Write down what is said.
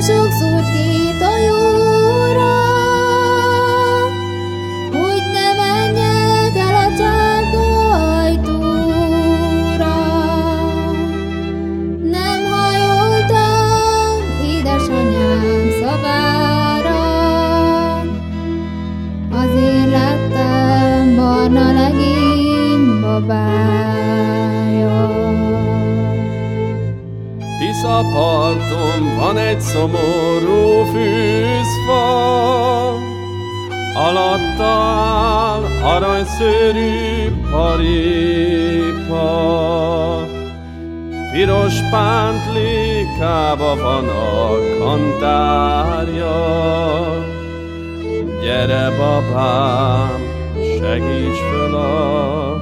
sokszor két a hogy ne menjek el a csárga ajtóra. Nem hajoltam édesanyám szavára, azért lettem barna legény babája. Tisza parton van egy szomorú fűzfa, alatta áll aranyszőrű paripa. Piros pántlikába van a kantárja, gyere babám, segíts föl a.